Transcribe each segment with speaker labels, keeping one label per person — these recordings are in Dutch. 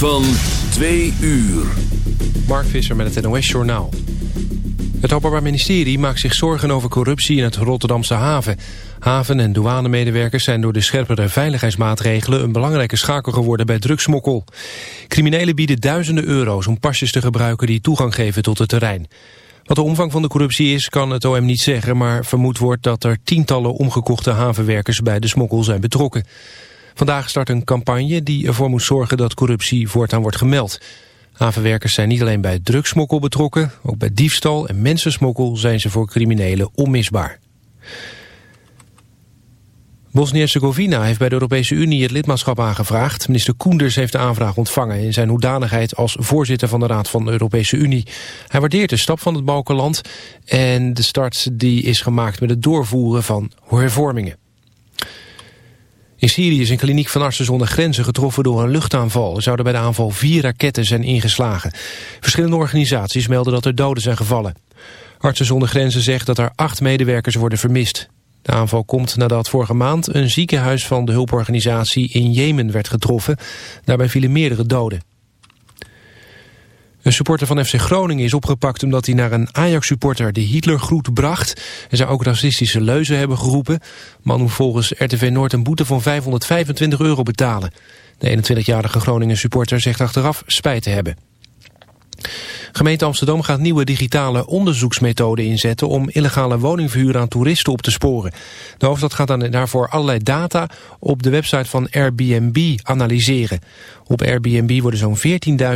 Speaker 1: Van twee uur.
Speaker 2: Mark Visser met het NOS Journaal. Het Openbaar Ministerie maakt zich zorgen over corruptie in het Rotterdamse haven. Haven- en douanemedewerkers zijn door de scherpere veiligheidsmaatregelen... een belangrijke schakel geworden bij drugsmokkel. Criminelen bieden duizenden euro's om pasjes te gebruiken... die toegang geven tot het terrein. Wat de omvang van de corruptie is, kan het OM niet zeggen... maar vermoed wordt dat er tientallen omgekochte havenwerkers bij de smokkel zijn betrokken. Vandaag start een campagne die ervoor moet zorgen dat corruptie voortaan wordt gemeld. Havenwerkers zijn niet alleen bij drugsmokkel betrokken, ook bij diefstal en mensensmokkel zijn ze voor criminelen onmisbaar. Bosnië-Herzegovina heeft bij de Europese Unie het lidmaatschap aangevraagd. Minister Koenders heeft de aanvraag ontvangen in zijn hoedanigheid als voorzitter van de Raad van de Europese Unie. Hij waardeert de stap van het Balkanland en de start die is gemaakt met het doorvoeren van hervormingen. In Syrië is een kliniek van Artsen zonder Grenzen getroffen door een luchtaanval. Er zouden bij de aanval vier raketten zijn ingeslagen. Verschillende organisaties melden dat er doden zijn gevallen. Artsen zonder Grenzen zegt dat er acht medewerkers worden vermist. De aanval komt nadat vorige maand een ziekenhuis van de hulporganisatie in Jemen werd getroffen. Daarbij vielen meerdere doden. Een supporter van FC Groningen is opgepakt omdat hij naar een Ajax-supporter de Hitlergroet bracht. en zou ook racistische leuzen hebben geroepen. Man moet volgens RTV Noord een boete van 525 euro betalen. De 21-jarige Groningen supporter zegt achteraf spijt te hebben. Gemeente Amsterdam gaat nieuwe digitale onderzoeksmethoden inzetten om illegale woningverhuur aan toeristen op te sporen. De hoofdstad gaat dan daarvoor allerlei data op de website van Airbnb analyseren. Op Airbnb worden zo'n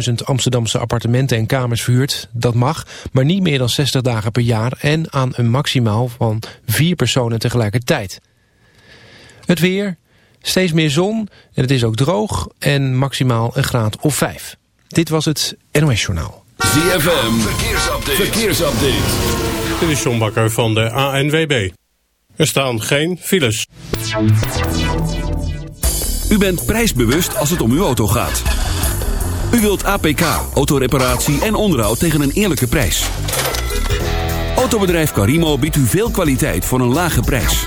Speaker 2: 14.000 Amsterdamse appartementen en kamers verhuurd. Dat mag, maar niet meer dan 60 dagen per jaar en aan een maximaal van vier personen tegelijkertijd. Het weer, steeds meer zon en het is ook droog en maximaal een graad of 5. Dit was het NOS Journaal.
Speaker 1: ZFM, verkeersupdate. verkeersupdate.
Speaker 3: Dit is John Bakker van de ANWB. Er staan geen files.
Speaker 1: U bent prijsbewust als het om uw auto gaat. U wilt APK, autoreparatie en onderhoud tegen een eerlijke prijs. Autobedrijf Carimo biedt u veel kwaliteit voor een lage prijs.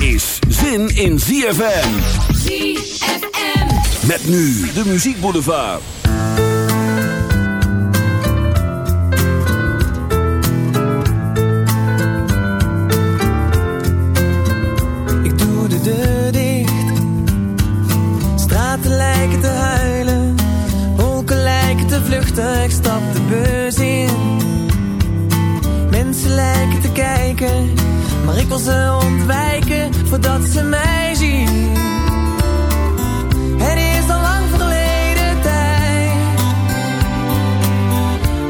Speaker 1: Is zin in ZFM.
Speaker 4: ZFM.
Speaker 1: Met nu de Muziek Boulevard.
Speaker 5: Ik doe de deur dicht. Straten lijken te huilen. Wolken lijken te vluchten. Ik stap de bus in. Mensen lijken te kijken. Maar ik wil ze ontwijken voordat ze mij zien. Het is al lang verleden tijd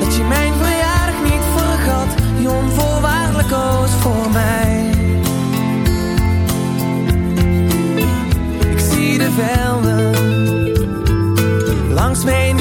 Speaker 5: dat je mijn verjaardag niet vergat, die onvoorwaardelijk koos voor mij. Ik zie de velden langs me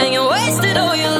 Speaker 5: and you wasted all your life.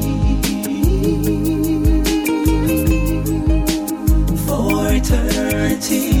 Speaker 6: eternity.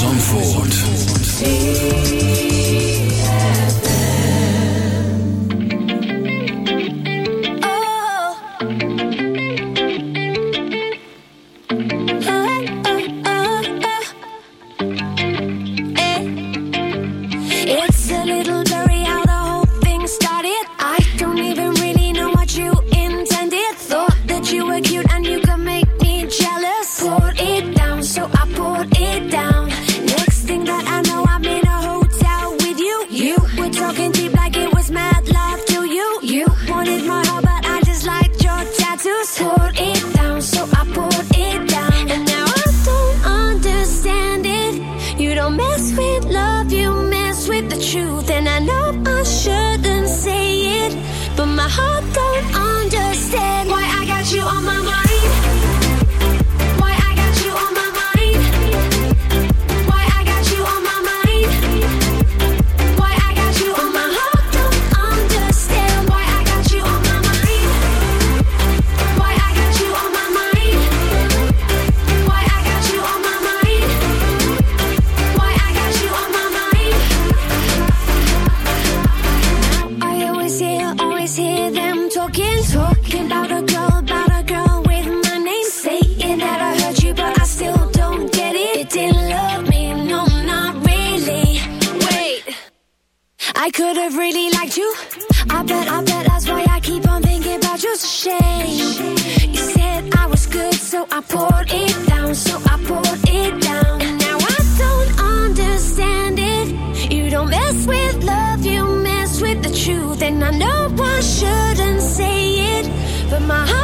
Speaker 7: Zandvoort. but my heart